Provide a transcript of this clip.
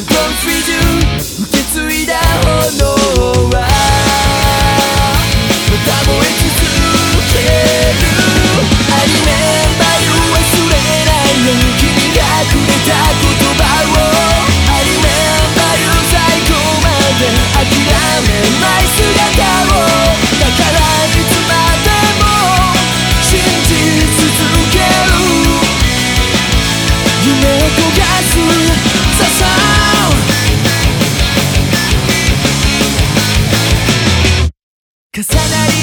I'm born free to 受け継いだ炎はまた燃え続けるアニメンバイを忘れないよ君がくれた言葉をアニメンバイを最後まで諦めない姿をだからいつまでも信じ続ける夢を焦がす